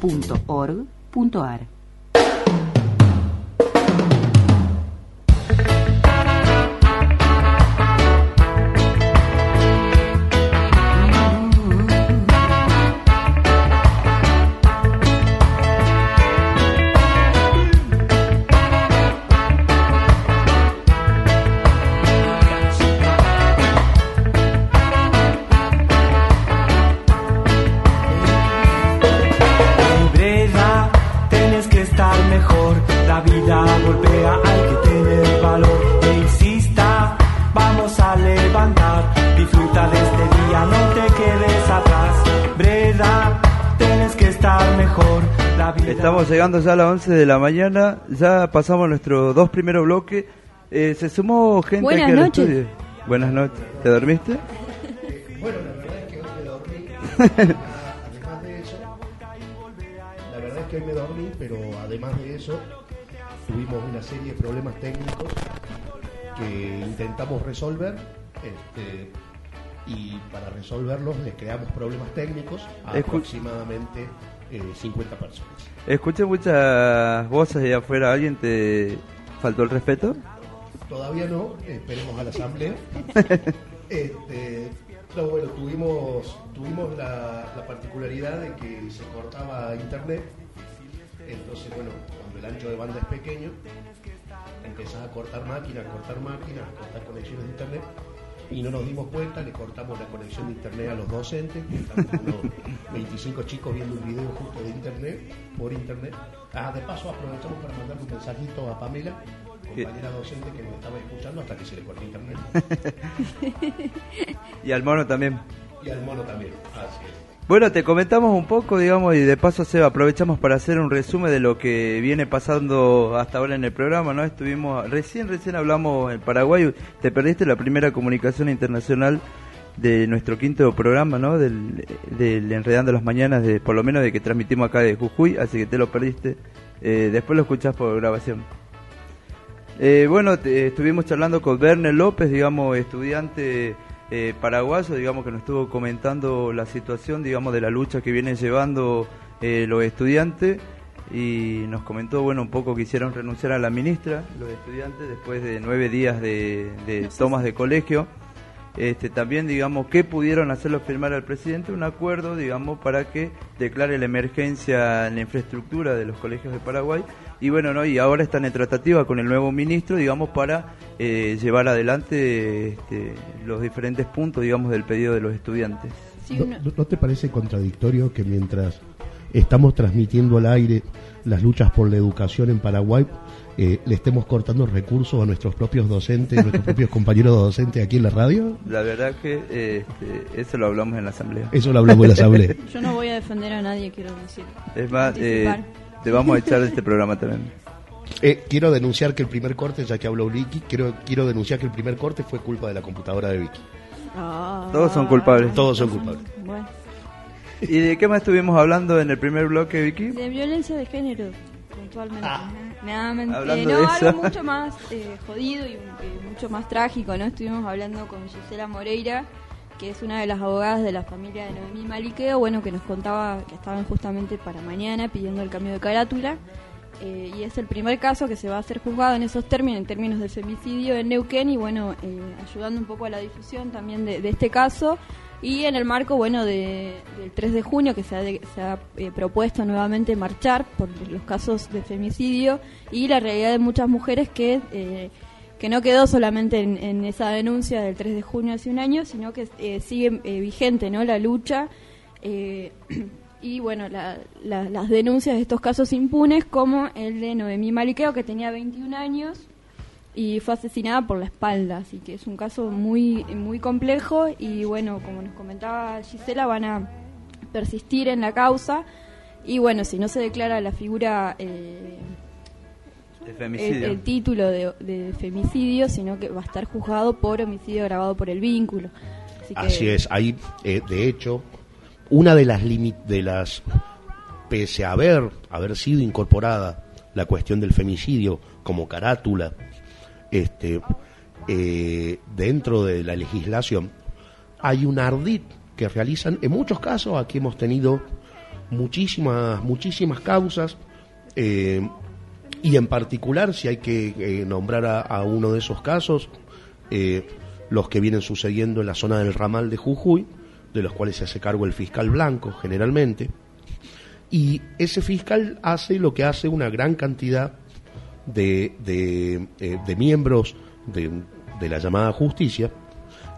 Breda, llegando ya a las 11 de la mañana, ya pasamos nuestros dos primeros bloques. Eh, se sumó gente Buenas aquí al noches. estudio. Buenas noches. ¿Te dormiste? Bueno, la verdad es que hoy me dormí. además de eso, la verdad es que hoy me dormí, pero además de eso, tuvimos una serie de problemas técnicos que intentamos resolver. Este, y para resolverlos les creamos problemas técnicos a Escu- aproximadamente eh, 50 personas. Escuché muchas voces allá afuera. ¿Alguien te faltó el respeto? Todavía no, esperemos a la asamblea. Este, no, bueno, tuvimos, tuvimos la, la particularidad de que se cortaba internet. Entonces, bueno, cuando el ancho de banda es pequeño, empezás a cortar máquinas, a cortar máquinas, a cortar conexiones de internet. Y no nos dimos cuenta, le cortamos la conexión de internet a los docentes, que estamos unos 25 chicos viendo un video justo de internet, por internet. Ah, de paso aprovechamos para mandarle un mensajito a Pamela, compañera docente que nos estaba escuchando hasta que se le cortó internet. Y al mono también. Y al mono también, así es. Bueno, te comentamos un poco, digamos, y de paso Seba, aprovechamos para hacer un resumen de lo que viene pasando hasta ahora en el programa, ¿no? Estuvimos, recién, recién hablamos en Paraguay, te perdiste la primera comunicación internacional de nuestro quinto programa, ¿no? Del, del Enredando las Mañanas, de, por lo menos de que transmitimos acá de Jujuy, así que te lo perdiste. Eh, después lo escuchás por grabación. Eh, bueno, te- estuvimos charlando con Werner López, digamos, estudiante eh, paraguayo, digamos, que nos estuvo comentando la situación, digamos, de la lucha que vienen llevando eh, los estudiantes y nos comentó, bueno, un poco que hicieron renunciar a la ministra, los estudiantes, después de nueve días de, de tomas de colegio. Este, también, digamos, que pudieron hacerlo firmar al presidente un acuerdo, digamos, para que declare la emergencia en la infraestructura de los colegios de Paraguay. Y bueno, ¿no? y ahora están en tratativa con el nuevo ministro, digamos, para eh, llevar adelante este, los diferentes puntos, digamos, del pedido de los estudiantes. Sí, ¿No, uno- no- no te parece contradictorio que mientras estamos transmitiendo al aire las luchas por la educación en Paraguay, eh, le estemos cortando recursos a nuestros propios docentes, a nuestros propios compañeros docentes aquí en la radio? La verdad que eh, este, eso lo hablamos en la asamblea. Eso lo hablamos en la asamblea. Yo no voy a defender a nadie, quiero decir. Es más, eh, te vamos a echar de este programa también. Eh, quiero denunciar que el primer corte, ya que habló Vicky, quiero, quiero denunciar que el primer corte fue culpa de la computadora de Vicky. Ah. Todos son culpables. Todos son culpables. Bueno, ¿Y de qué más estuvimos hablando en el primer bloque, Vicky? de violencia de género, puntualmente. Nada, men- Hablando de no, eso. algo mucho más eh, jodido y eh, mucho más trágico, ¿no? Estuvimos hablando con Gisela Moreira, que es una de las abogadas de la familia de Noemí Maliqueo, bueno, que nos contaba que estaban justamente para mañana pidiendo el cambio de carátula. eh, y es el primer caso que se va a ser juzgado en esos términos, en términos de femicidio en Neuquén, y bueno, eh, ayudando un poco a la difusión también de, de este caso. Y en el marco, bueno, de, del 3 de junio, que se ha, de- se ha eh, propuesto nuevamente marchar por los casos de femicidio y la realidad de muchas mujeres que, eh, que no quedó solamente en, esa denuncia del 3 de junio hace un año, sino que eh, sigue eh, vigente ¿no? la lucha y bueno la- la- las denuncias de estos casos impunes, como el de Noemí Maliqueo, que tenía 21 años y fue asesinada por la espalda, así que es un caso muy muy complejo y bueno, como nos comentaba Gisela, van a persistir en la causa Y bueno, si no se declara la figura, eh, el, título de, de femicidio, sino que va a estar juzgado por homicidio agravado por el vínculo. Así, que- Así es, ahí, eh, de hecho, una de las de las pese a haber haber sido incorporada la cuestión del femicidio como carátula, este, eh, dentro de la legislación, hay un ardid que realizan, en muchos casos, aquí hemos tenido muchísimas, muchísimas causas, eh, y en particular, si hay que eh, nombrar a, a uno de esos casos, los que vienen sucediendo en la zona del ramal de Jujuy, de los cuales se hace cargo el fiscal blanco generalmente, y ese fiscal hace lo que hace una gran cantidad de, de, eh, de miembros de, de la llamada justicia,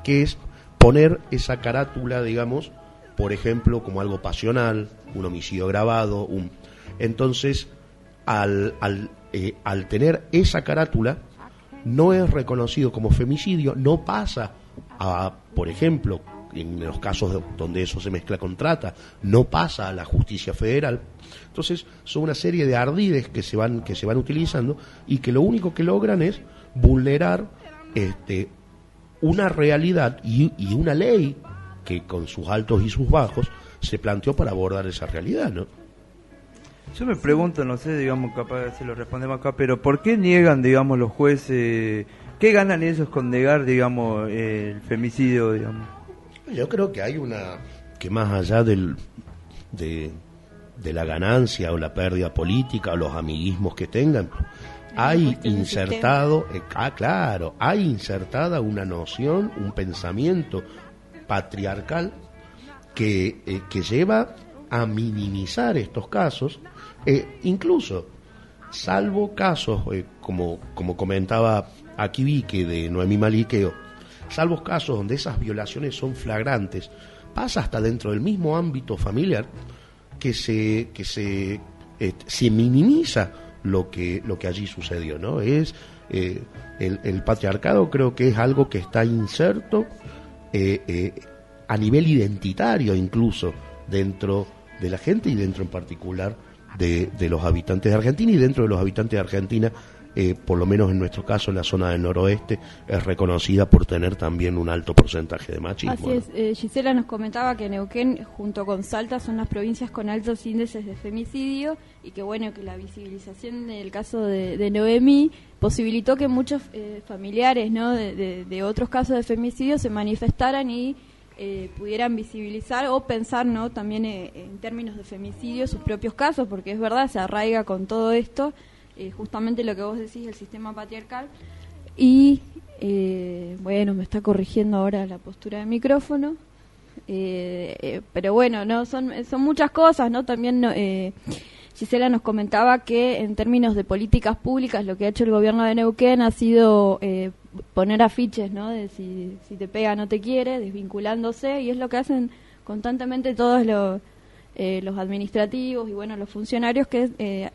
que es poner esa carátula, digamos, por ejemplo, como algo pasional, un homicidio grabado, un... Entonces, al, al, eh, al tener esa carátula, no es reconocido como femicidio, no pasa a, por ejemplo, en los casos de- donde eso se mezcla con trata, no pasa a la justicia federal. Entonces, son una serie de ardides que se van, que se van utilizando y que lo único que logran es vulnerar este, una realidad y, y una ley que con sus altos y sus bajos se planteó para abordar esa realidad, ¿no? Yo me pregunto, no sé, digamos, capaz se lo respondemos acá, pero ¿por qué niegan, digamos, los jueces? ¿Qué ganan ellos con negar, digamos, el femicidio, digamos? Yo creo que hay una que más allá del de, de la ganancia o la pérdida política o los amiguismos que tengan, hay insertado, eh, ah, claro, hay insertada una noción, un pensamiento patriarcal que, eh, que lleva a minimizar estos casos, eh, incluso, salvo casos, eh, como, como comentaba aquí Vique de Noemí Maliqueo, salvo casos donde esas violaciones son flagrantes, pasa hasta dentro del mismo ámbito familiar que se, que se, eh, se minimiza lo que, lo que allí sucedió, ¿no? Es eh, el, patriarcado creo que es algo que está inserto eh, a nivel identitario incluso dentro de la gente y dentro en particular de, de los habitantes de Argentina y dentro de los habitantes de Argentina, eh, por lo menos en nuestro caso en la zona del noroeste, es reconocida por tener también un alto porcentaje de machismo. Así es, eh, Gisela nos comentaba que Neuquén junto con Salta son las provincias con altos índices de femicidio y que bueno, que la visibilización del caso de, de Noemí posibilitó que muchos eh, familiares ¿no? de, de- de otros casos de femicidio se manifestaran y eh, pudieran visibilizar o pensar ¿no? también eh, en términos de femicidio sus propios casos, porque es verdad, se arraiga con todo esto, eh, justamente lo que vos decís, el sistema patriarcal. Y eh, bueno, me está corrigiendo ahora la postura del micrófono. Eh, eh, pero bueno, no son, son muchas cosas, ¿no? También no, eh, Gisela nos comentaba que en términos de políticas públicas lo que ha hecho el gobierno de Neuquén ha sido eh, poner afiches, ¿no? De si, si te pega no te quiere, desvinculándose, y es lo que hacen constantemente todos los, eh, los administrativos y bueno, los funcionarios que eh,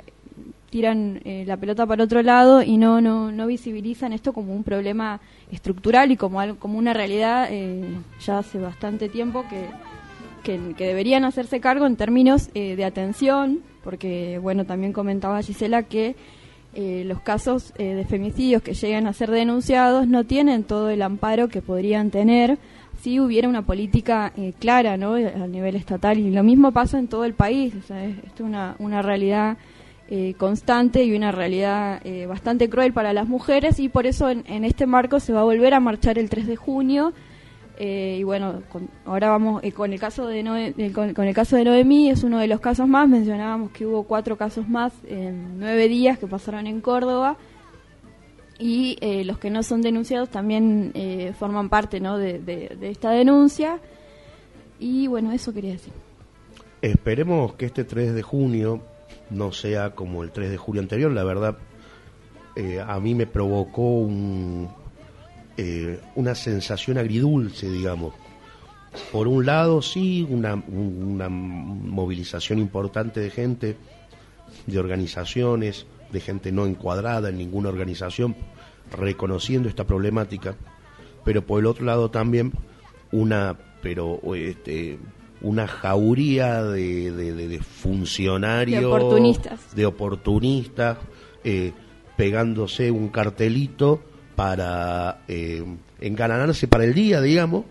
tiran eh, la pelota para otro lado y no, no, no visibilizan esto como un problema estructural y como, algo, como una realidad eh, ya hace bastante tiempo que, que, deberían hacerse cargo en términos eh, de atención, porque bueno, también comentaba Gisela que eh, los casos eh, de femicidios que llegan a ser denunciados no tienen todo el amparo que podrían tener si hubiera una política eh, clara ¿no? a nivel estatal y lo mismo pasa en todo el país, o sea, es- es una, una realidad eh, constante y una realidad eh, bastante cruel para las mujeres y por eso en, este marco se va a volver a marchar el 3 de junio eh, y bueno con- ahora vamos con el caso de Noe- con, el caso de Noemí es uno de los casos más mencionábamos que hubo cuatro casos más en nueve días que pasaron en Córdoba y los que no son denunciados también forman parte ¿no? de, de- de esta denuncia y bueno eso quería decir Esperemos que este 3 de junio no sea como el 3 de julio anterior, la verdad eh, a mí me provocó eh, una sensación agridulce, digamos. Por un lado, sí, una, una movilización importante de gente, de organizaciones, de gente no encuadrada en ninguna organización, reconociendo esta problemática, pero por el otro lado también una, pero este, una jauría de, de- de- de funcionarios, De oportunistas. de oportunistas, eh, pegándose un cartelito para eh, engalanarse para el día, digamos,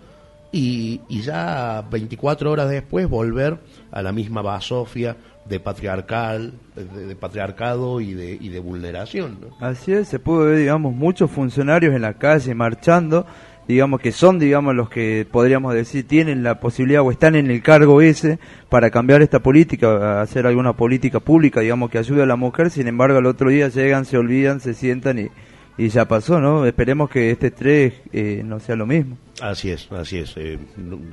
y, y ya 24 horas después volver a la misma basofia de patriarcal, de, de patriarcado y de, y de vulneración. ¿no? Así es, se pudo ver, digamos, muchos funcionarios en la calle marchando, digamos que son, digamos, los que podríamos decir tienen la posibilidad o están en el cargo ese para cambiar esta política, hacer alguna política pública, digamos, que ayude a la mujer, sin embargo, al otro día llegan, se olvidan, se sientan y, y ya pasó, ¿no? Esperemos que este estrés eh, no sea lo mismo. Así es, así es. eh,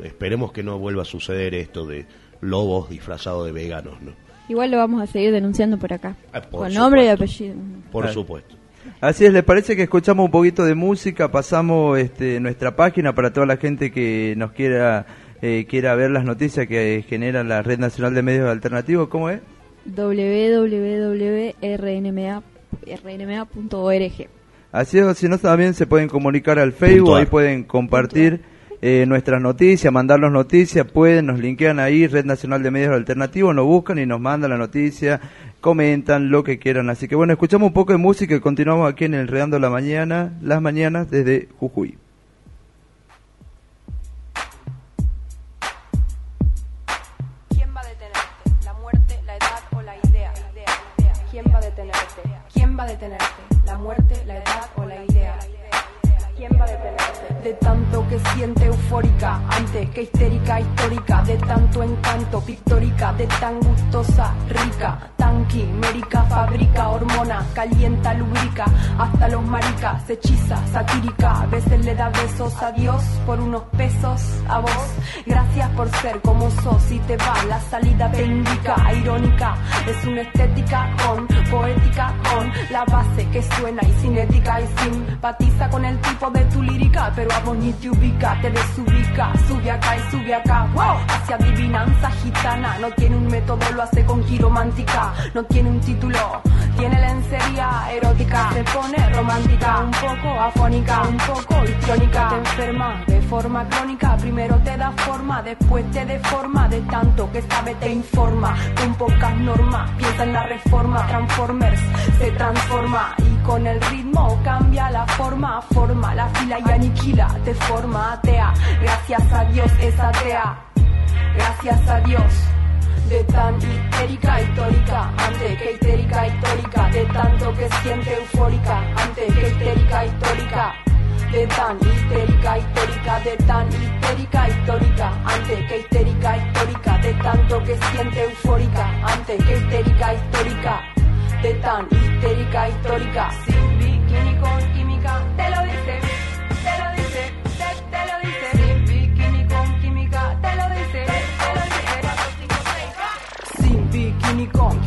esperemos que no vuelva a suceder esto de lobos disfrazados de veganos, ¿no? Igual lo vamos a seguir denunciando por acá. Ah, por con nombre y apellido. Por Claro. supuesto. Así es, ¿les parece que escuchamos un poquito de música? Pasamos este, nuestra página para toda la gente que nos quiera eh, quiera ver las noticias que genera la Red Nacional de Medios Alternativos. ¿Cómo es? www.rnma.org. Así es, si no también se pueden comunicar al Facebook, ahí pueden compartir eh, nuestras noticias, mandarnos noticias, pueden, nos linkean ahí, Red Nacional de Medios Alternativos, nos buscan y nos mandan la noticia, comentan lo que quieran. Así que bueno, escuchamos un poco de música y continuamos aquí en el Reando la Mañana, las mañanas desde Jujuy. ¿La De tanto que siente eufórica, antes que histérica, histórica, de tanto encanto, pictórica, de tan gustosa, rica, tan quimérica, fabrica hormona, calienta, lubrica, hasta los maricas, hechiza, satírica, a veces le da besos a Dios por unos pesos a vos. Gracias por ser como sos y te va, la salida te indica, irónica, es una estética con poética, con la base que suena y cinética y simpatiza con el tipo de tu lírica, pero a vos ni te ubica, te desubica, sube acá y sube acá, wow, hacia adivinanza gitana, no tiene un método, lo hace con quiromántica, no tiene un título, tiene lencería erótica, se pone romántica, un poco afónica, un poco histriónica, te enferma de forma crónica, primero te da forma, después te deforma, de tanto que sabe te informa, con pocas normas, piensa en la reforma, Transformers se transforma. Y con el ritmo cambia la forma, forma la fila y aniquila, te forma atea, gracias a Dios es atea, gracias a Dios. De tan histérica histórica, antes que histérica histórica, de tanto que siente eufórica, antes que histérica histórica, de tan histérica histórica, de tan histérica histórica, antes que histérica histórica, de tanto que siente eufórica, antes que histérica histórica, de tan histérica histórica, sin bikini con química,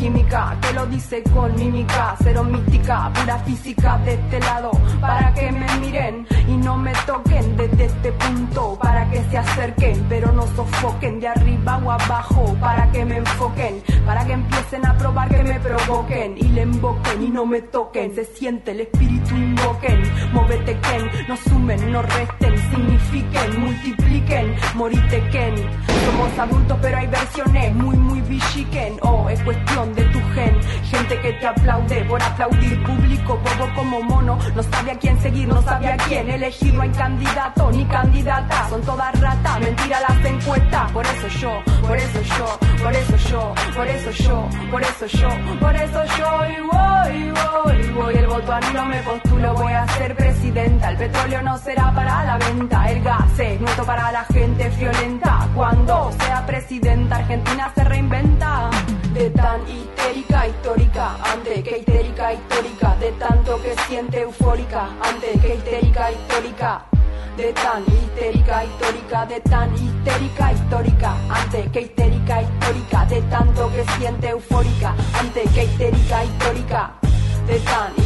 química, te lo dice con mímica, cero mística, pura física de este lado, para que me miren y no me toquen desde este punto, para que se acerquen, pero no sofoquen de arriba o abajo, para que me enfoquen, para que empiecen a probar que me provoquen y le invoquen y no me toquen, se siente el espíritu invoquen, móvete Ken, no sumen, no resten, signifiquen, multipliquen, morite Ken, somos adultos pero hay versiones muy muy bichiquen, oh es cuestión de tu gen, gente que te aplaude por aplaudir. Público, bobo como mono, no sabe a quién seguir, no sabe a quién elegir, no hay candidato ni candidata, son todas ratas, mentira las encuestas, por eso yo, por eso yo, por eso yo, por eso yo, por eso yo, por eso yo, y voy, voy, voy, el voto a mí no me postulo, voy a ser presidenta, el petróleo no será para la venta, el gas es nuestro para la gente violenta, cuando sea eufórica, antes que histérica histórica. De tan histérica histórica, de tan histérica histórica, antes que histérica histórica, de tanto que siente eufórica, antes que histérica histórica, de tan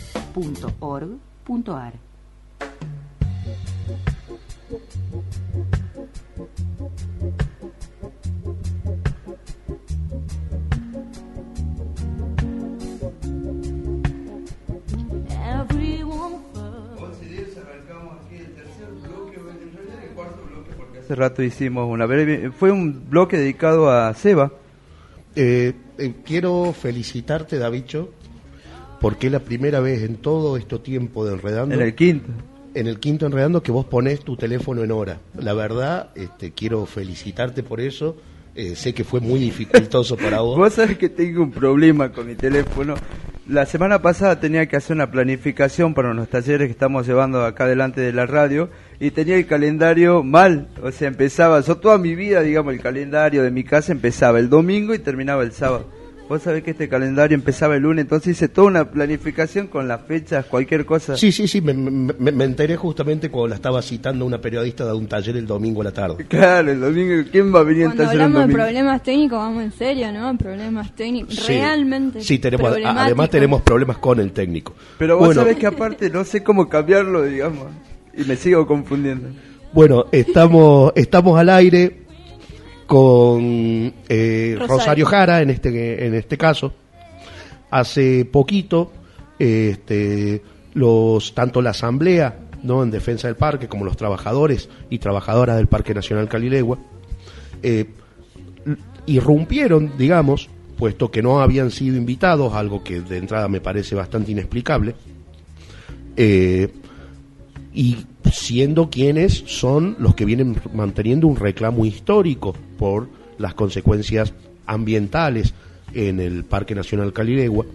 www.rnma.org.ar Hace rato hicimos una breve... Fue un bloque dedicado a Seba. Eh, eh, quiero felicitarte, Davicho, porque es la primera vez en todo este tiempo de Enredando. En el quinto. En el quinto Enredando que vos ponés tu teléfono en hora. La verdad, este, quiero felicitarte por eso. Eh, sé que fue muy dificultoso para vos. Vos sabés que tengo un problema con mi teléfono. La semana pasada tenía que hacer una planificación para unos talleres que estamos llevando acá delante de la radio y tenía el calendario mal. O sea, empezaba, yo toda mi vida, digamos, el calendario de mi casa empezaba el domingo y terminaba el sábado. Vos sabés que este calendario empezaba el lunes, entonces hice toda una planificación con las fechas, cualquier cosa. Sí, sí, sí, me, me- me enteré justamente cuando la estaba citando una periodista de un taller el domingo a la tarde. Claro, el domingo, ¿quién va a venir en Cuando taller el hablamos de domingo? problemas técnicos, vamos en serio, ¿no? Problemas técnicos. Sí. Realmente. Sí, tenemos, además tenemos problemas con el técnico. Pero vos bueno, sabés que aparte no sé cómo cambiarlo, digamos, y me sigo confundiendo. Bueno, estamos, estamos al aire con eh, Rosario. Rosario. Jara en este, en este caso. Hace poquito, este, los, tanto la Asamblea ¿no? en defensa del parque como los trabajadores y trabajadoras del Parque Nacional Calilegua eh, irrumpieron, digamos, puesto que no habían sido invitados, algo que de entrada me parece bastante inexplicable, eh, y siendo quienes son los que vienen manteniendo un reclamo histórico por las consecuencias ambientales en el Parque Nacional Calilegua.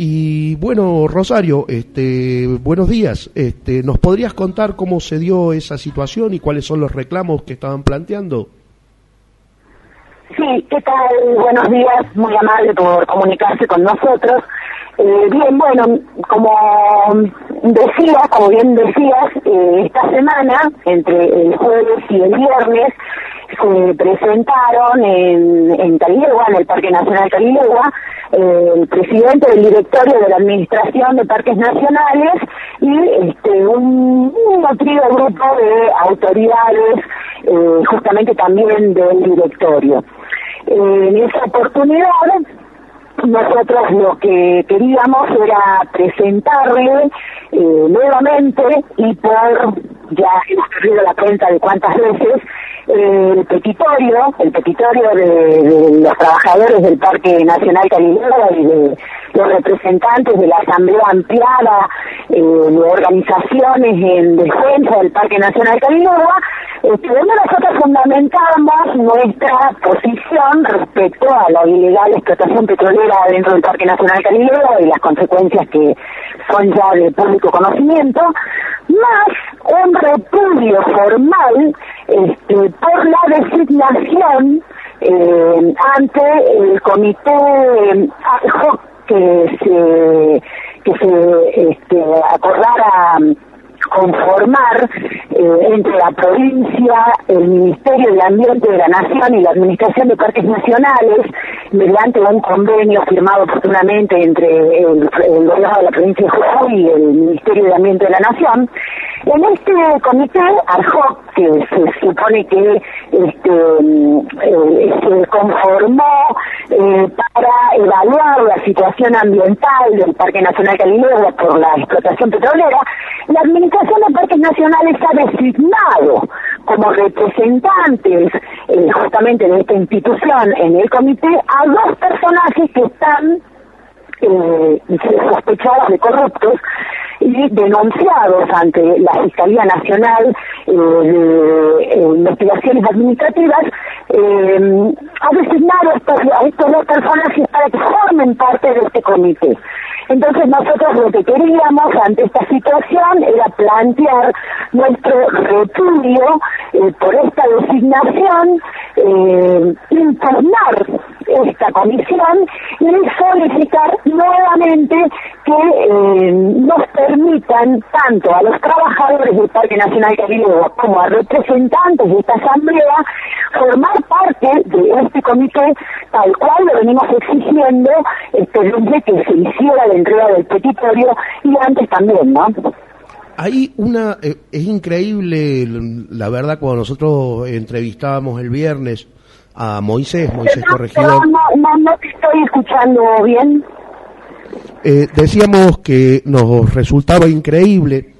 Y bueno, Rosario, este, buenos días. Este, ¿Nos podrías contar cómo se dio esa situación y cuáles son los reclamos que estaban planteando? Sí, ¿qué tal? Buenos días, muy amable por comunicarse con nosotros. Eh, bien, bueno, como decías, como bien decías, eh, esta semana, entre el jueves y el viernes, se presentaron en, en en el Parque Nacional Calilegua, eh, el presidente del directorio de la Administración de Parques Nacionales y este, un, un nutrido grupo de autoridades, eh, justamente también del directorio. Eh, en esa oportunidad, nosotros lo que queríamos era presentarle eh, nuevamente y por, ya hemos perdido la cuenta de cuántas veces, el petitorio, el petitorio de, de los trabajadores del Parque Nacional Calilegua y de los representantes de la Asamblea Ampliada eh, organizaciones en defensa del Parque Nacional Calilegua, este, donde nosotros fundamentamos nuestra posición respecto a la ilegal explotación petrolera dentro del Parque Nacional Calilegua y las consecuencias que son ya de público conocimiento, más un repudio formal este, por la designación eh, ante el comité eh, ad hoc que se que se este, acordara conformar eh, entre la provincia, el Ministerio de Ambiente de la Nación y la Administración de Parques Nacionales, mediante un convenio firmado oportunamente entre el, el gobierno de la provincia de Jujuy y el Ministerio de Ambiente de la Nación. En este comité hoc, que se supone que este, mm, eh, se conformó eh, para evaluar la situación ambiental del Parque Nacional Calilegua por la explotación petrolera, la Administración de Parques Nacionales ha designado como representantes eh, justamente de esta institución en el comité a dos personajes que están eh, sospechados de corruptos y denunciados ante la Fiscalía Nacional eh, de eh, Investigaciones Administrativas, eh, ha designado a estos dos personajes para que formen parte de este comité. Entonces nosotros lo que queríamos ante esta situación era plantear nuestro repudio eh, por esta designación, eh, impugnar esta comisión y solicitar nuevamente que eh, nos permitan tanto a los trabajadores del Parque Nacional Caribe como a representantes de esta asamblea formar parte de este comité tal cual lo venimos exigiendo este, desde que se hiciera la entrega del petitorio y antes también, ¿no? Hay una, eh, es increíble, la verdad, cuando nosotros entrevistábamos el viernes a Moisés, Moisés Corregidor. No, no, no te estoy escuchando bien. Eh, decíamos que nos resultaba increíble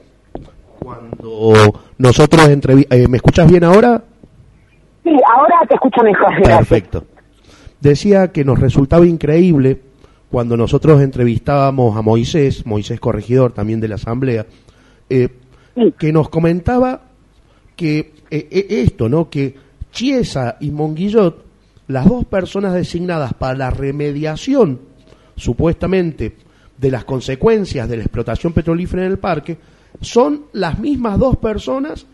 cuando nosotros entrevi eh, ¿Me escuchas bien ahora? Sí, ahora te escucho mejor. gracias. Perfecto. Decía que nos resultaba increíble cuando nosotros entrevistábamos a Moisés, Moisés Corregidor, también de la Asamblea, eh, que nos comentaba que eh, eh, esto, ¿no? Que Chiesa y Monguillot, las dos personas designadas para la remediación, supuestamente, de las consecuencias de la explotación petrolífera en el parque, son las mismas dos personas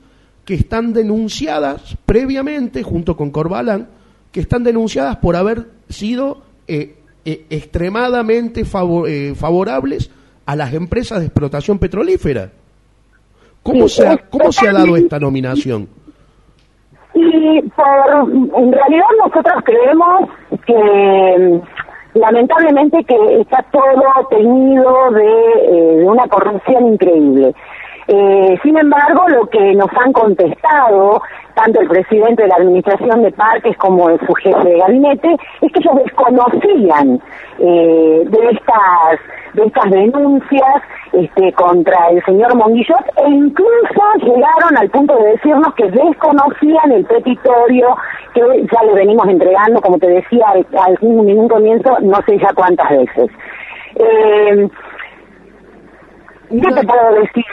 que están denunciadas previamente, junto con Corbalán, que están denunciadas por haber sido eh, eh, extremadamente favor- eh, favorables a las empresas de explotación petrolífera. ¿Cómo, Sí, se, ha, es ¿Cómo se ha dado esta nominación? Y por, en realidad nosotros creemos que mm, lamentablemente que está todo teñido de, eh, de una corrupción increíble. Eh, sin embargo, lo que nos han contestado tanto el presidente de la Administración de Parques como su jefe de gabinete es que ellos desconocían eh, de estas de estas denuncias este, contra el señor Monguillot e incluso llegaron al punto de decirnos que desconocían el petitorio que ya le venimos entregando, como te decía al, al- en un comienzo, no sé ya cuántas veces. Eh, ¿Qué te puedo decir?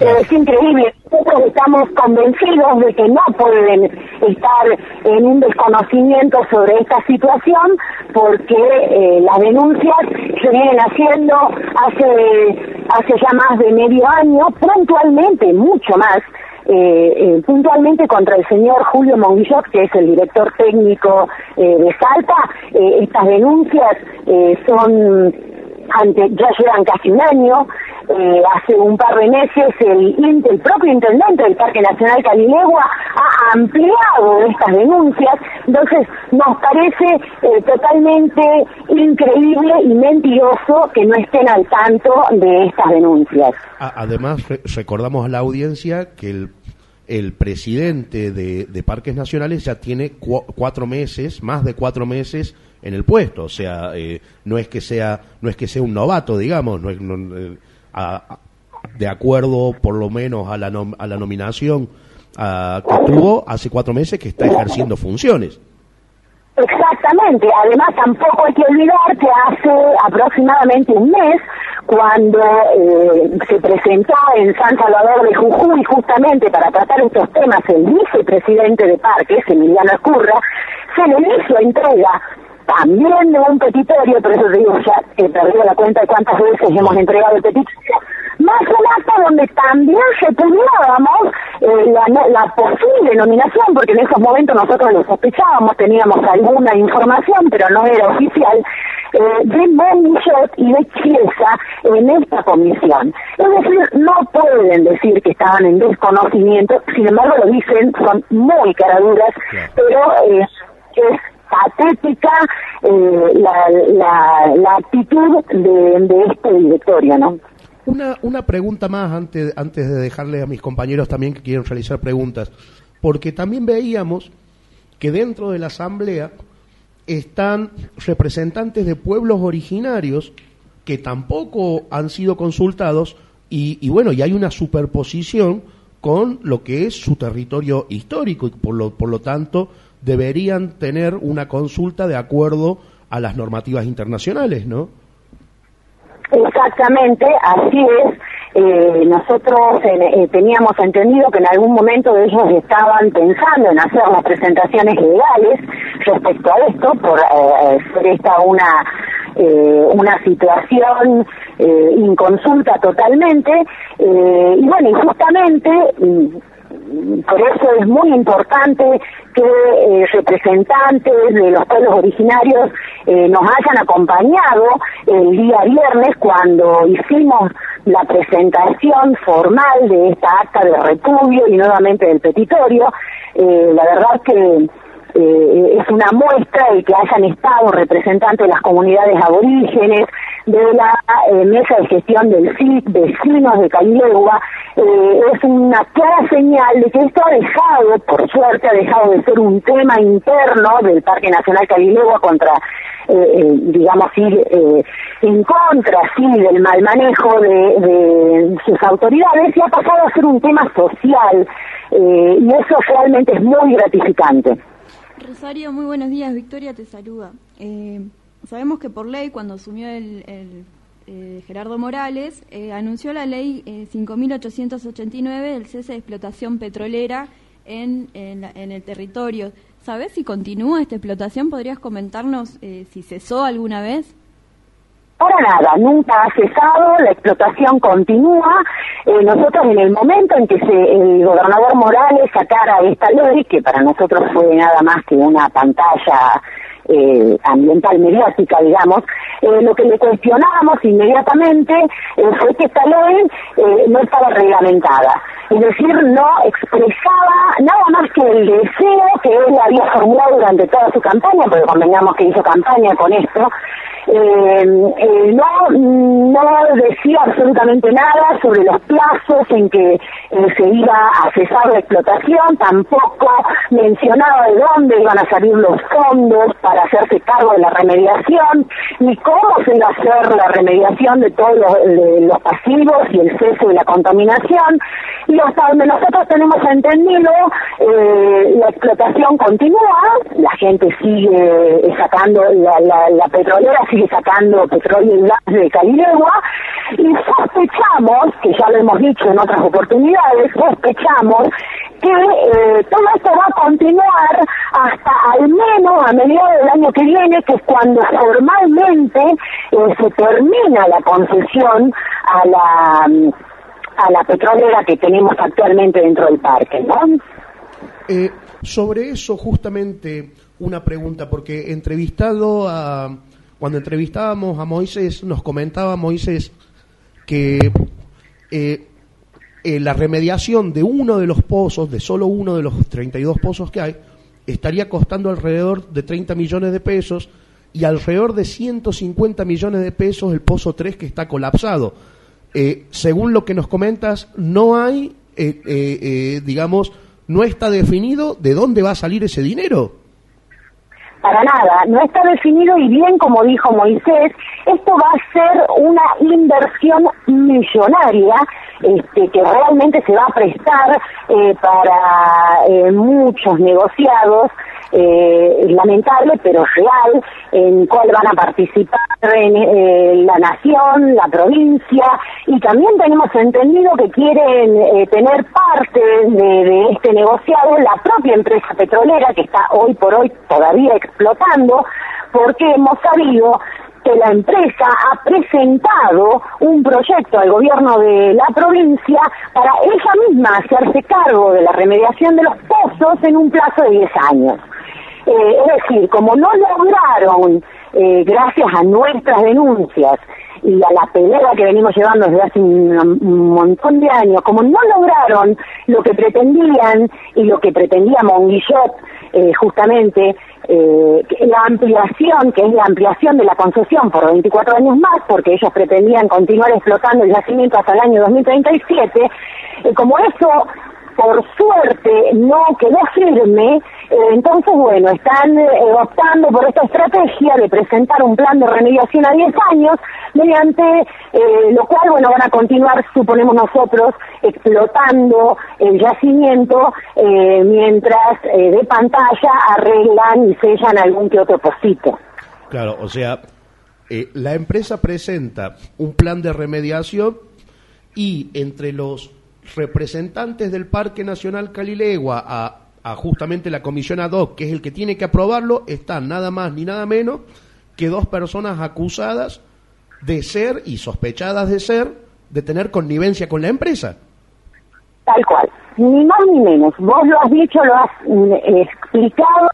es increíble. Nosotros estamos convencidos de que no pueden estar en un desconocimiento sobre esta situación porque eh, las denuncias se vienen haciendo hace, hace ya más de medio año, puntualmente, mucho más, eh, eh, puntualmente contra el señor Julio Monguillot, que es el director técnico eh, de Salta. Eh, estas denuncias eh, son ante, ya llevan casi un año, eh, hace un par de meses el, el propio intendente del Parque Nacional Calilegua ha ampliado estas denuncias, entonces nos parece eh, totalmente increíble y mentiroso que no estén al tanto de estas denuncias. Además, re- recordamos a la audiencia que el, el presidente de, de Parques Nacionales ya tiene cua- cuatro meses, más de cuatro meses en el puesto. O sea, eh, no es que sea no es que sea un novato, digamos, no es- eh, a- a- de acuerdo por lo menos a la, nom- a la nominación ah, que tuvo hace cuatro meses que está ejerciendo funciones. Exactamente, además tampoco hay que olvidar que hace aproximadamente un mes, cuando eh, se presentó en San Salvador de Jujuy justamente para tratar estos temas el vicepresidente de Parques, Emiliano Escurra, se le hizo entrega también de un petitorio, por eso te digo, ya he perdido la cuenta de cuántas veces hemos entregado el petitorio, más un acto donde también repudiábamos eh, la, la posible nominación, porque en esos momentos nosotros lo sospechábamos, teníamos alguna información, pero no era oficial, eh, de Monillot y de Chiesa en esta comisión. Es decir, no pueden decir que estaban en desconocimiento, sin embargo lo dicen, son muy caraduras, pero eh, es patética eh, la, la, la actitud de, de este directorio, ¿no? Una, una pregunta más antes, antes de dejarle a mis compañeros también que quieren realizar preguntas, porque también veíamos que dentro de la Asamblea están representantes de pueblos originarios que tampoco han sido consultados y, y bueno, y hay una superposición con lo que es su territorio histórico y por lo, por lo tanto deberían tener una consulta de acuerdo a las normativas internacionales, ¿no? Exactamente, así es. Eh, nosotros eh, teníamos entendido que en algún momento ellos estaban pensando en hacer las presentaciones legales respecto a esto, por eh, ser esta una eh, una situación inconsulta totalmente, y bueno, y justamente mm, por eso es muy importante que eh, representantes de los pueblos originarios eh, nos hayan acompañado el día viernes cuando hicimos la presentación formal de esta acta de repudio y nuevamente del petitorio. Eh, la verdad que eh, es una muestra de que hayan estado representantes de las comunidades aborígenes, de la eh, mesa de gestión del CIC, vecinos de Cailegua, eh, es una clara señal de que esto ha dejado, por suerte, ha dejado de ser un tema interno del Parque Nacional Cailegua contra, eh, eh, digamos, ir eh, en contra, sí, del mal manejo de, de sus autoridades y ha pasado a ser un tema social y eso realmente es muy gratificante. Rosario, muy buenos días. Victoria te saluda. Eh, sabemos que por ley, cuando asumió el, el, eh, Gerardo Morales, eh, anunció la ley eh, 5.889 del cese de explotación petrolera en, en, el territorio. ¿Sabes si continúa esta explotación? ¿Podrías comentarnos eh, si cesó alguna vez? Para nada, nunca ha cesado, la explotación continúa. Eh, nosotros en el momento en que se, el gobernador Morales sacara esta ley, que para nosotros fue nada más que una pantalla eh, ambiental mediática, digamos, eh, lo que le cuestionábamos inmediatamente eh, fue que esta ley no estaba reglamentada. Es decir, no expresaba nada más que el deseo que él había formulado durante toda su campaña, porque convengamos que hizo campaña con esto, eh, eh, no, no decía absolutamente nada sobre los plazos en que eh, se iba a cesar la explotación, tampoco mencionaba de dónde iban a salir los fondos para hacerse cargo de la remediación, ni cómo se iba a hacer la remediación de todos los, pasivos y el cese de la contaminación. Hasta donde nosotros tenemos entendido, eh, la explotación continúa, la gente sigue sacando, la, la, la petrolera sigue sacando petróleo y gas de Calilegua, y sospechamos, que ya lo hemos dicho en otras oportunidades, sospechamos que eh, todo esto va a continuar hasta al menos a mediados del año que viene, que es cuando formalmente eh, se termina la concesión a la mm, a la petrolera que tenemos actualmente dentro del parque, ¿no? Eh, sobre eso, justamente, una pregunta, porque entrevistado a. Cuando entrevistábamos a Moisés, nos comentaba Moisés que eh, eh, la remediación de uno de los pozos, de solo uno de los 32 pozos que hay, estaría costando alrededor de 30 millones de pesos y alrededor de 150 millones de pesos el pozo 3 que está colapsado. Eh, según lo que nos comentas, no hay, eh, eh, eh, digamos, no está definido de dónde va a salir ese dinero. Para nada, no está definido y bien como dijo Moisés, esto va a ser una inversión millonaria este, que realmente se va a prestar eh, para eh, muchos negociados, eh, lamentable pero real, en cual van a participar en, eh, la nación, la provincia y también tenemos entendido que quieren eh, tener parte de este negociado la propia empresa petrolera que está hoy por hoy todavía explotando porque hemos sabido la empresa ha presentado un proyecto al gobierno de la provincia para ella misma hacerse cargo de la remediación de los pozos en un plazo de 10 años. Eh, es decir, como no lograron, eh, gracias a nuestras denuncias y a la pelea que venimos llevando desde hace un, un montón de años, como no lograron lo que pretendían y lo que pretendía Monguillot, eh, justamente, eh, la ampliación, que es la ampliación de la concesión por 24 años más, porque ellos pretendían continuar explotando el yacimiento hasta el año 2037, eh, como eso por suerte no quedó firme, eh, entonces bueno, están eh, optando por esta estrategia de presentar un plan de remediación a 10 años, mediante eh, lo cual bueno van a continuar, suponemos nosotros, explotando el yacimiento eh, mientras de pantalla arreglan y sellan algún que otro pocito. Claro, o sea, la empresa presenta un plan de remediación y entre los representantes del Parque Nacional Calilegua a, a justamente la comisión ad hoc, que es el que tiene que aprobarlo, están nada más ni nada menos que dos personas acusadas de ser y sospechadas de ser, de tener connivencia con la empresa. Tal cual. Ni más ni menos. Vos lo has dicho, lo has mm, explicado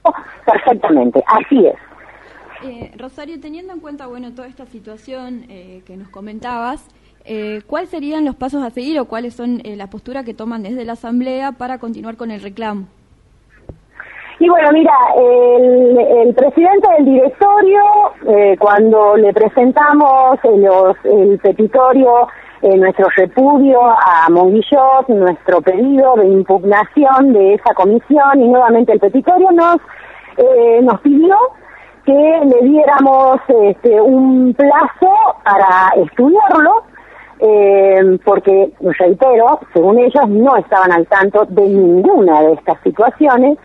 perfectamente. Así es. Eh, Rosario, teniendo en cuenta bueno toda esta situación eh, que nos comentabas, eh, ¿cuáles serían los pasos a seguir o cuáles son eh, la postura que toman desde la Asamblea para continuar con el reclamo? Y bueno, mira, el, el presidente del directorio, eh, cuando le presentamos eh, los- el petitorio, eh, nuestro repudio a Monguillot, nuestro pedido de impugnación de esa comisión y nuevamente el petitorio nos, eh, nos pidió que le diéramos este, un plazo para estudiarlo, eh, porque, reitero, según ellos no estaban al tanto de ninguna de estas situaciones.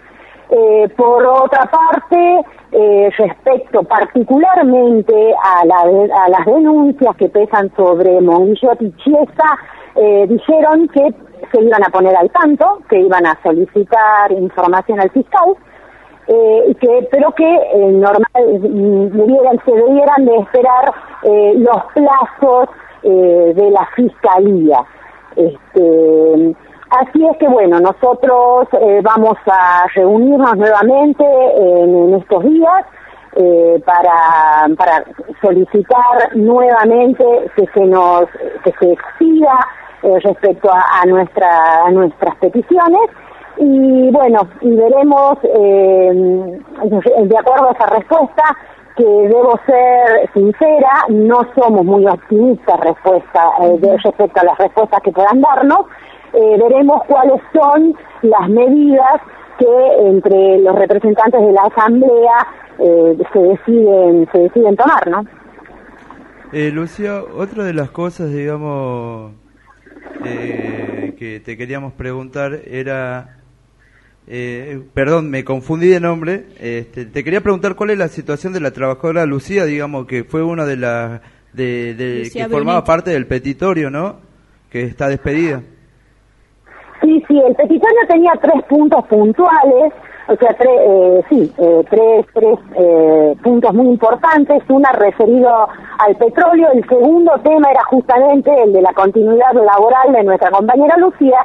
Eh, por otra parte, eh, respecto particularmente a, la a las denuncias que pesan sobre Monguillot y Chiesa, eh, dijeron que se iban a poner al tanto, que iban a solicitar información al fiscal, eh, que pero que eh, normal mm, se debieran de esperar los plazos eh, de la fiscalía. Este así es que bueno nosotros eh, vamos a reunirnos nuevamente en, estos días eh, para para solicitar nuevamente que se nos que se expida eh, respecto a, a nuestra a nuestras peticiones. Y bueno, y veremos, eh, de acuerdo a esa respuesta, que debo ser sincera, no somos muy optimistas respuesta, eh, de- respecto a las respuestas que puedan darnos. Eh, veremos cuáles son las medidas que entre los representantes de la Asamblea eh, se deciden se deciden tomar, ¿no? Eh, Lucía, otra de las cosas, digamos, eh, que te queríamos preguntar era, eh, perdón, me confundí de nombre, este, te quería preguntar cuál es la situación de la trabajadora Lucía, digamos, que fue una de las, de, que formaba parte del petitorio, ¿no? Que está despedida. Sí, sí, el petitorio tenía tres puntos puntuales, o sea, tres, eh, sí, eh, tres, tres eh, puntos muy importantes. Una referido al petróleo, el segundo tema era justamente el de la continuidad laboral de nuestra compañera Lucía,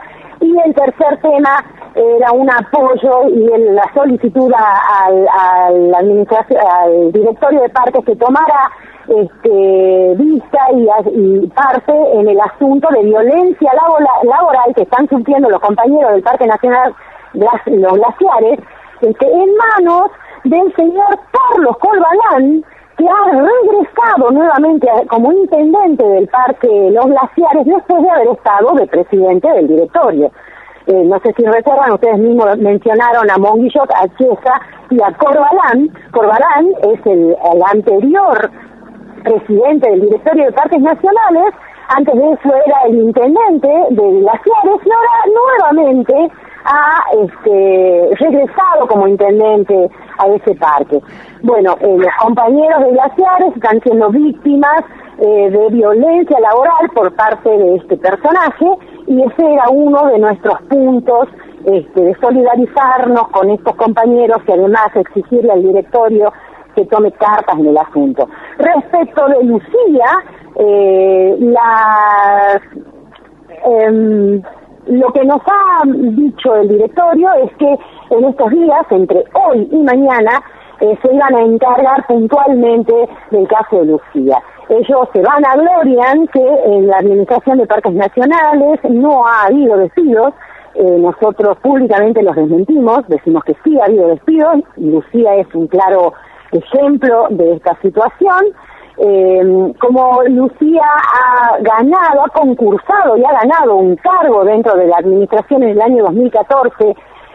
y el tercer tema era un apoyo y la solicitud al, al directorio de parques que tomara este, vista y, parte en el asunto de violencia laboral, que están sufriendo los compañeros del Parque Nacional Los Glaciares, este, en manos del señor Carlos Colbalán, que ha regresado nuevamente como intendente del Parque Los Glaciares después de haber estado de presidente del directorio. Eh, no sé si recuerdan, ustedes mismos mencionaron a Monguillot, a Chiesa y a Corbalán. Corbalán es el, el anterior presidente del directorio de parques nacionales, antes de eso era el intendente de glaciares y ahora nuevamente ha este, regresado como intendente a ese parque. Bueno, eh, los compañeros de glaciares están siendo víctimas eh, de violencia laboral por parte de este personaje y ese era uno de nuestros puntos este, de solidarizarnos con estos compañeros y además exigirle al directorio que tome cartas en el asunto. Respecto de Lucía, eh, las, em, lo que nos ha dicho el directorio es que en estos días, entre hoy y mañana, eh, se iban a encargar puntualmente del caso de Lucía. Ellos se van a glorian que en la Administración de Parques Nacionales no ha habido despidos, eh, nosotros públicamente los desmentimos, decimos que sí ha habido despidos, Lucía es un claro ejemplo de esta situación. Eh, como Lucía ha ganado, ha concursado y ha ganado un cargo dentro de la administración en el año 2014,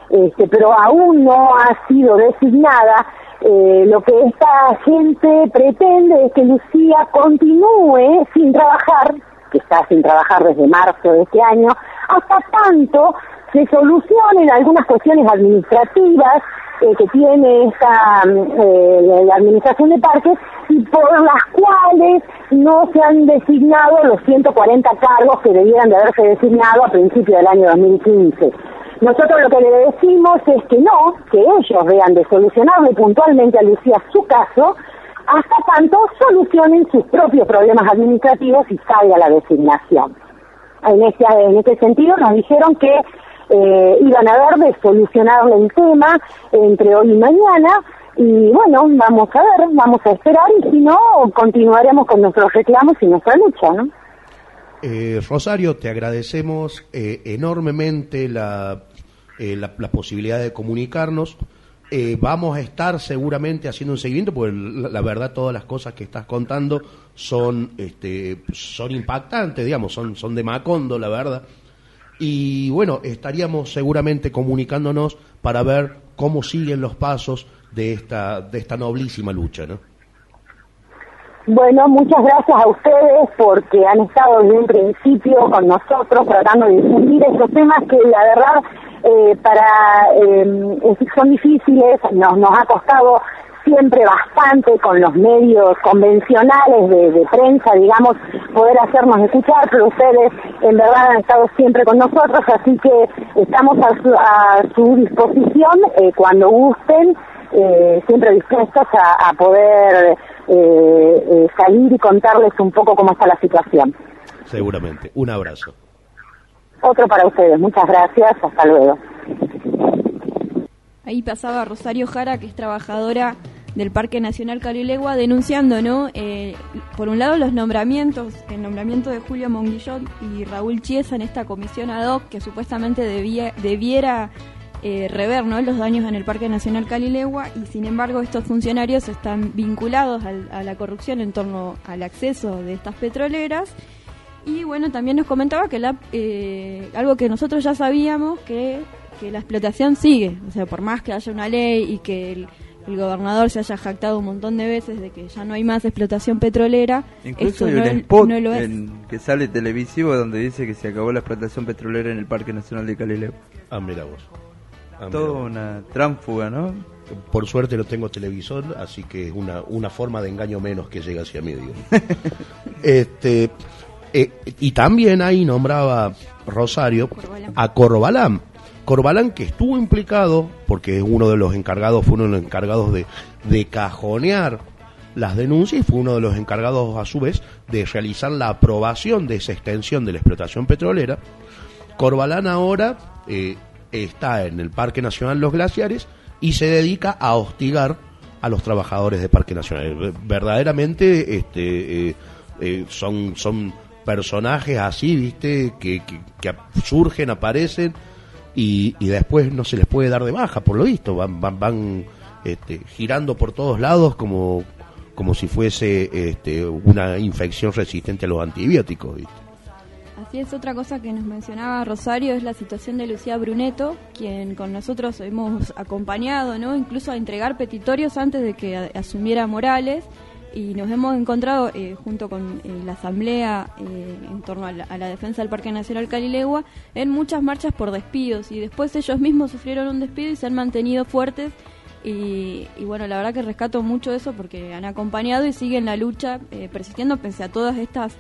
este, pero aún no ha sido designada, eh, lo que esta gente pretende es que Lucía continúe sin trabajar, que está sin trabajar desde marzo de este año, hasta tanto se solucionen algunas cuestiones administrativas eh, que tiene esta mm, eh, la administración de parques y por las cuales no se han designado los 140 cargos que debieran de haberse designado a principios del año 2015. Nosotros lo que le decimos es que no, que ellos vean de solucionarle puntualmente a Lucía su caso, hasta tanto solucionen sus propios problemas administrativos y salga la designación. En este, en este sentido nos dijeron que eh, iban a ver de solucionarle el tema entre hoy y mañana y bueno, vamos a ver, vamos a esperar y si no, continuaremos con nuestros reclamos y nuestra lucha, ¿no? Eh, Rosario, te agradecemos eh, enormemente la, eh, la, la posibilidad de comunicarnos. Eh, vamos a estar seguramente haciendo un seguimiento, porque la, la verdad todas las cosas que estás contando son, este, son impactantes, digamos, son, son de Macondo, la verdad. Y bueno, estaríamos seguramente comunicándonos para ver cómo siguen los pasos de esta, de esta noblísima lucha, ¿no? Bueno, muchas gracias a ustedes porque han estado desde un principio con nosotros tratando de difundir estos temas que la verdad eh, para eh, son difíciles, nos, nos ha costado siempre bastante con los medios convencionales de, de, prensa, digamos, poder hacernos escuchar, pero ustedes en verdad han estado siempre con nosotros, así que estamos a su, a su disposición eh, cuando gusten, eh, siempre dispuestos a, a poder eh, eh, salir y contarles un poco cómo está la situación. Seguramente. Un abrazo. Otro para ustedes. Muchas gracias. Hasta luego. Ahí pasaba Rosario Jara, que es trabajadora del Parque Nacional Calilegua, denunciando, ¿no? Eh, por un lado, los nombramientos, el nombramiento de Julio Monguillón y Raúl Chiesa en esta comisión ad hoc que supuestamente debía, debiera eh, rever ¿no? los daños en el Parque Nacional Calilegua y sin embargo estos funcionarios están vinculados a la corrupción en torno al acceso de estas petroleras y bueno también nos comentaba que la, eh, algo que nosotros ya sabíamos que, que la explotación sigue o sea por más que haya una ley y que el, el gobernador se haya jactado un montón de veces de que ya no hay más explotación petrolera. Incluso hay no, un spot no lo es. en- que sale televisivo donde dice que se acabó la explotación petrolera en el Parque Nacional de Calileo. Ah, mira vos. Ah, Todo vos. una tránfuga, ¿no? Por suerte no tengo televisor, así que es una, una forma de engaño menos que llega hacia mí. este, eh, y también ahí nombraba Rosario Corbalán. a Corbalán. Corbalán que estuvo implicado, porque uno de los encargados, fue uno de los encargados de, de cajonear las denuncias y fue uno de los encargados a su vez de realizar la aprobación de esa extensión de la explotación petrolera. Corbalán ahora eh, está en el Parque Nacional Los Glaciares y se dedica a hostigar a los trabajadores de Parque Nacional. Eh, Verdaderamente este, eh, son, son personajes así, ¿viste? Que, surgen, aparecen y, y después no se les puede dar de baja, por lo visto. Van, van, van este, girando por todos lados como, como si fuese este, una infección resistente a los antibióticos, ¿viste? Así es, otra cosa que nos mencionaba Rosario es la situación de Lucía Bruneto, quien con nosotros hemos acompañado, ¿no? Incluso a entregar petitorios antes de que asumiera Morales y nos hemos encontrado eh, junto con eh, la asamblea eh, en torno a la, defensa del Parque Nacional Calilegua en muchas marchas por despidos. Y después ellos mismos sufrieron un despido y se han mantenido fuertes. Y, y bueno, la verdad que rescato mucho eso porque han acompañado y siguen la lucha eh, persistiendo pese a todas estas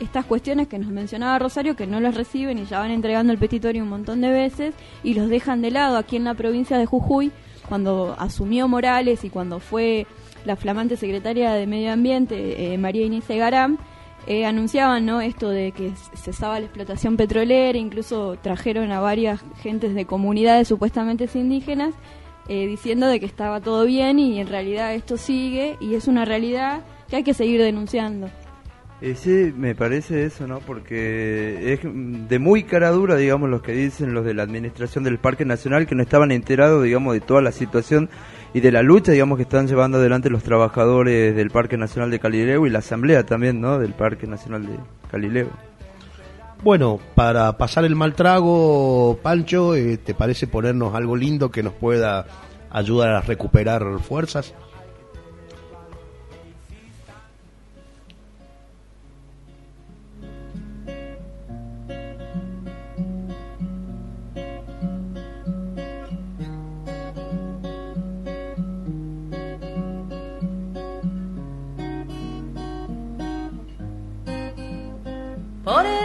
estas cuestiones que nos mencionaba Rosario que no las reciben y ya van entregando el petitorio un montón de veces y los dejan de lado aquí en la provincia de Jujuy cuando asumió Morales y cuando fue la flamante secretaria de Medio Ambiente eh, María Inés Garam eh, anunciaban no esto de que cesaba la explotación petrolera incluso trajeron a varias gentes de comunidades supuestamente indígenas eh, diciendo de que estaba todo bien y en realidad esto sigue y es una realidad que hay que seguir denunciando Eh, sí, me parece eso, ¿no? Porque es de muy cara dura, digamos, los que dicen los de la administración del Parque Nacional que no estaban enterados, digamos, de toda la situación y de la lucha, digamos, que están llevando adelante los trabajadores del Parque Nacional de Calileo y la asamblea también, ¿no? Del Parque Nacional de Calileo. Bueno, para pasar el mal trago, Pancho, eh, ¿te parece ponernos algo lindo que nos pueda ayudar a recuperar fuerzas? Por el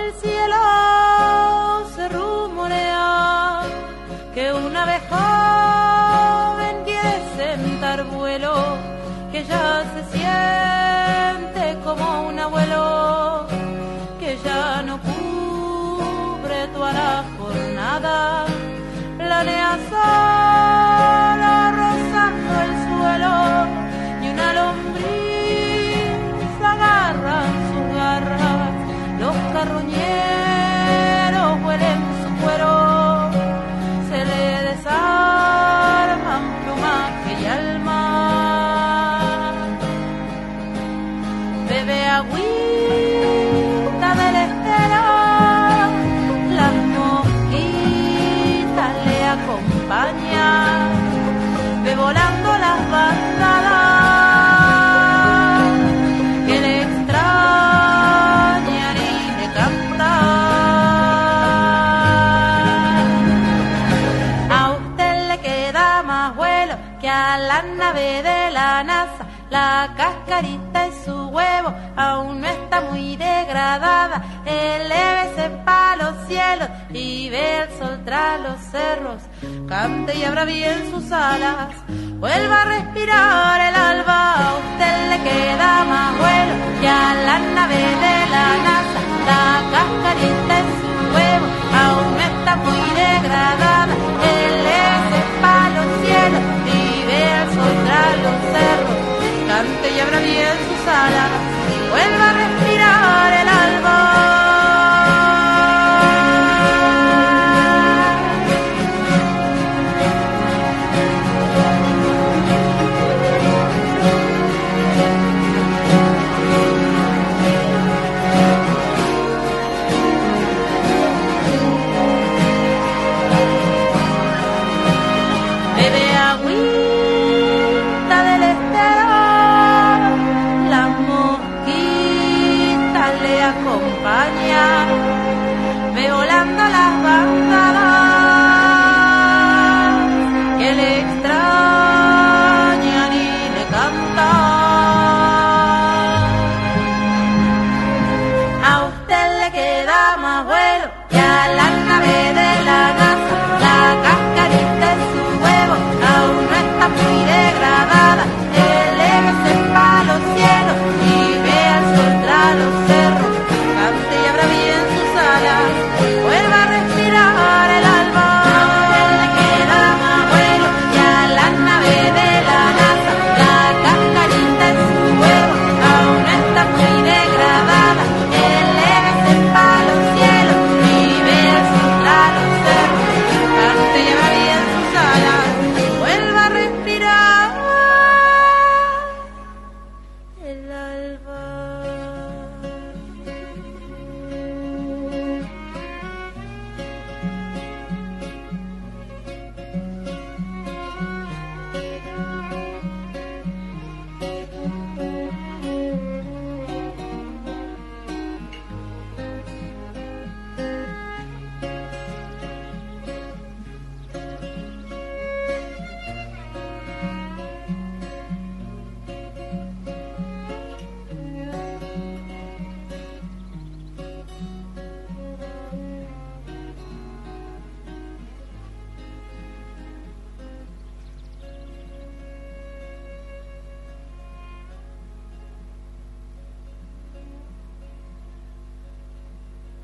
degradada. Elévese pa' los cielos y ve el sol tras los cerros. Cante y abra bien sus alas. Vuelva a respirar el alba. A usted le queda más vuelo que a la nave de la NASA. La cascarita y su huevo aún está muy degradada. Elévese pa' los cielos y ve el sol tras los cerros cante y abra bien sus alas, vuelva a respirar el biodegradables.